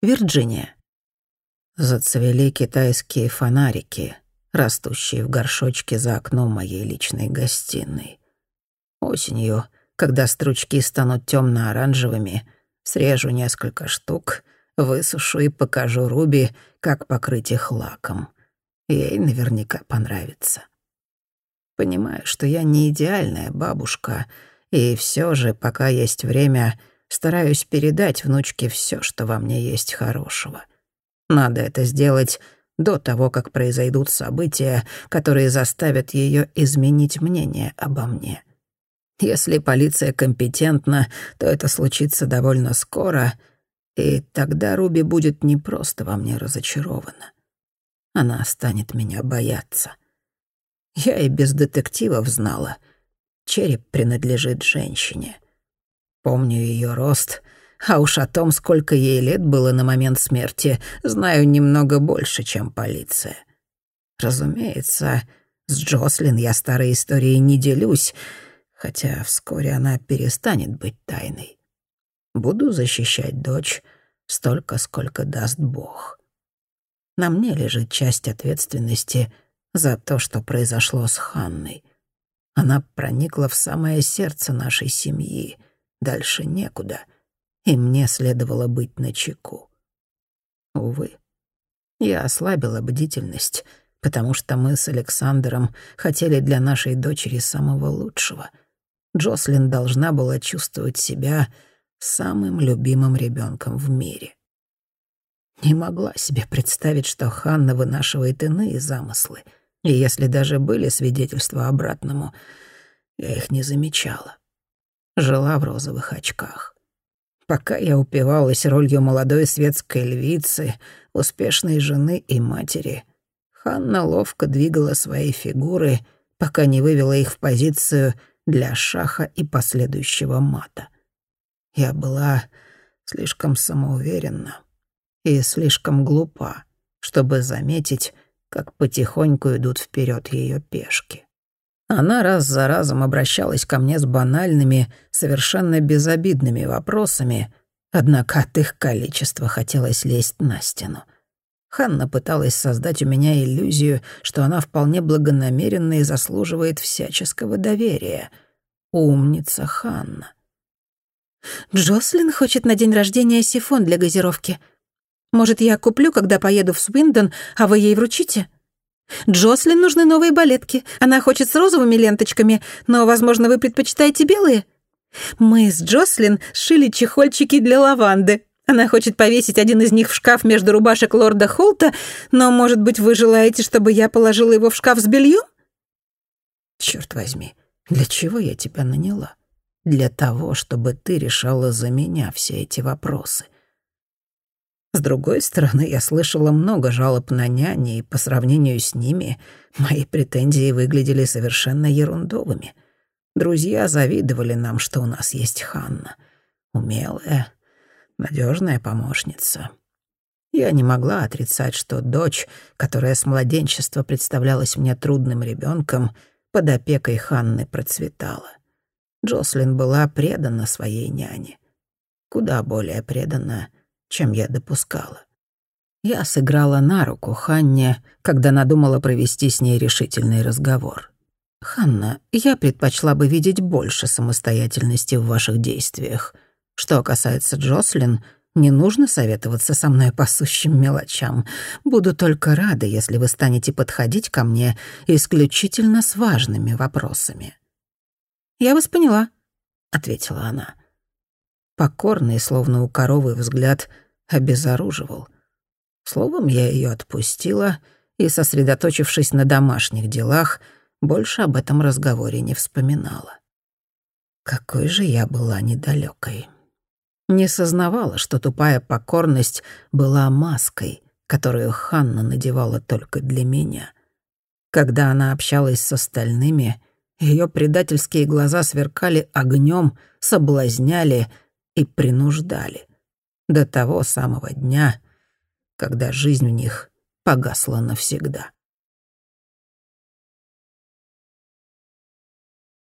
Вирджиния. Зацвели китайские фонарики, растущие в горшочке за окном моей личной гостиной. Осенью, когда стручки станут темно оранжевыми срежу несколько штук, высушу и покажу Руби, как покрыть их лаком. Ей наверняка понравится. Понимаю, что я не идеальная бабушка, и все же, пока есть время, стараюсь передать внучке все, что во мне есть хорошего. Надо это сделать до того, как произойдут события, которые заставят ее изменить мнение обо мне. Если полиция компетентна, то это случится довольно скоро, и тогда Руби будет не просто во мне разочарована. Она станет меня бояться. Я и без детективов знала. Череп принадлежит женщине. Помню ее рост, а уж о том, сколько ей лет было на момент смерти, знаю немного больше, чем полиция. Разумеется, с Джослин я старой историей не делюсь, хотя вскоре она перестанет быть тайной. Буду защищать дочь столько, сколько даст Бог. На мне лежит часть ответственности за то, что произошло с Ханной. Она проникла в самое сердце нашей семьи, дальше некуда, и мне следовало быть начеку. Увы, я ослабила бдительность, потому что мы с Александром хотели для нашей дочери самого лучшего — Джослин должна была чувствовать себя самым любимым ребенком в мире. Не могла себе представить, что Ханна вынашивает иные замыслы, и если даже были свидетельства обратному, я их не замечала. Жила в розовых очках. Пока я упивалась ролью молодой светской львицы, успешной жены и матери, Ханна ловко двигала свои фигуры, пока не вывела их в позицию для шаха и последующего мата. Я была слишком самоуверенна и слишком глупа, чтобы заметить, как потихоньку идут вперед ее пешки. Она раз за разом обращалась ко мне с банальными, совершенно безобидными вопросами, однако от их количества хотелось лезть на стену. Ханна пыталась создать у меня иллюзию, что она вполне благонамеренна и заслуживает всяческого доверия. Умница Ханна. «Джослин хочет на день рождения сифон для газировки. Может, я куплю, когда поеду в Свиндон, а вы ей вручите?» «Джослин нужны новые балетки. Она хочет с розовыми ленточками, но, возможно, вы предпочитаете белые?» «Мы с Джослин сшили чехольчики для лаванды. Она хочет повесить один из них в шкаф между рубашек лорда Холта, но, может быть, вы желаете, чтобы я положила его в шкаф с бельем? Черт возьми, для чего я тебя наняла? Для того, чтобы ты решала за меня все эти вопросы. С другой стороны, я слышала много жалоб на няни, и по сравнению с ними мои претензии выглядели совершенно ерундовыми. Друзья завидовали нам, что у нас есть Ханна. Умелая, надежная помощница. Я не могла отрицать, что дочь, которая с младенчества представлялась мне трудным ребенком, под опекой Ханны процветала. Джослин была предана своей няне. Куда более предана, чем я допускала. Я сыграла на руку Ханне, когда надумала провести с ней решительный разговор. «Ханна, я предпочла бы видеть больше самостоятельности в ваших действиях. Что касается Джослин, не нужно советоваться со мной по сущим мелочам. Буду только рада, если вы станете подходить ко мне исключительно с важными вопросами». «Я вас поняла», — ответила она. Покорный, словно у коровы, взгляд обезоруживал. Словом, я ее отпустила и, сосредоточившись на домашних делах, больше об этом разговоре не вспоминала. Какой же я была недалекой не сознавала, что тупая покорность была маской, которую Ханна надевала только для меня. Когда она общалась с остальными, ее предательские глаза сверкали огнем, соблазняли и принуждали. До того самого дня, когда жизнь в них погасла навсегда.